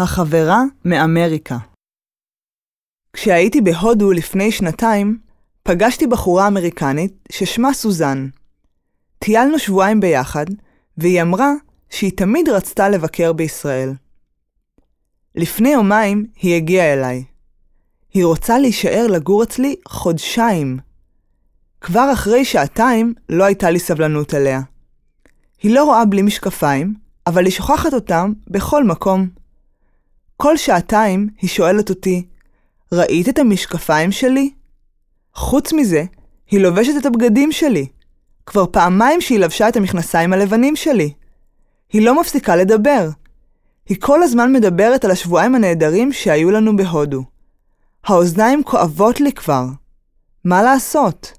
החברה מאמריקה כשהייתי בהודו לפני שנתיים, פגשתי בחורה אמריקנית ששמה סוזן. טיילנו שבועיים ביחד, והיא אמרה שהיא תמיד רצתה לבקר בישראל. לפני יומיים היא הגיעה אליי. היא רוצה להישאר לגור אצלי חודשיים. כבר אחרי שעתיים לא הייתה לי סבלנות עליה. היא לא רואה בלי משקפיים, אבל היא שוכחת אותם בכל מקום. כל שעתיים היא שואלת אותי, ראית את המשקפיים שלי? חוץ מזה, היא לובשת את הבגדים שלי. כבר פעמיים שהיא לבשה את המכנסיים הלבנים שלי. היא לא מפסיקה לדבר. היא כל הזמן מדברת על השבועיים הנהדרים שהיו לנו בהודו. האוזניים כואבות לי כבר. מה לעשות?